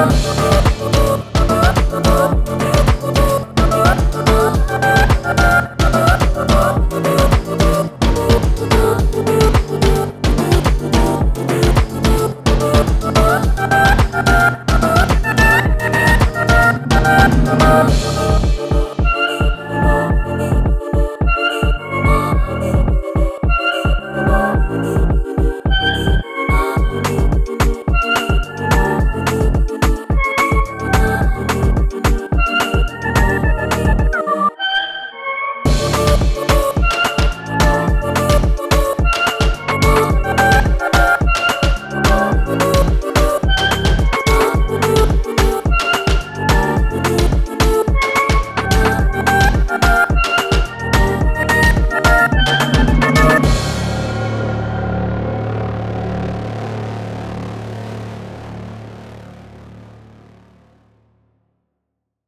Oh.